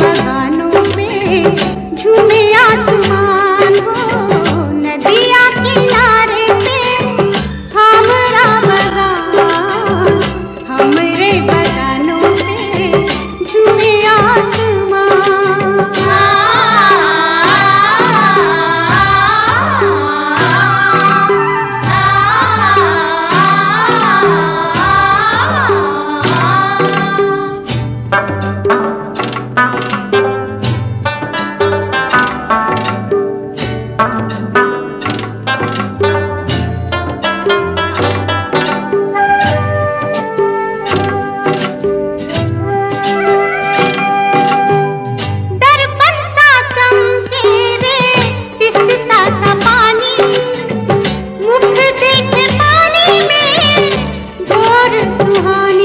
बहानों में झूमे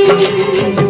you.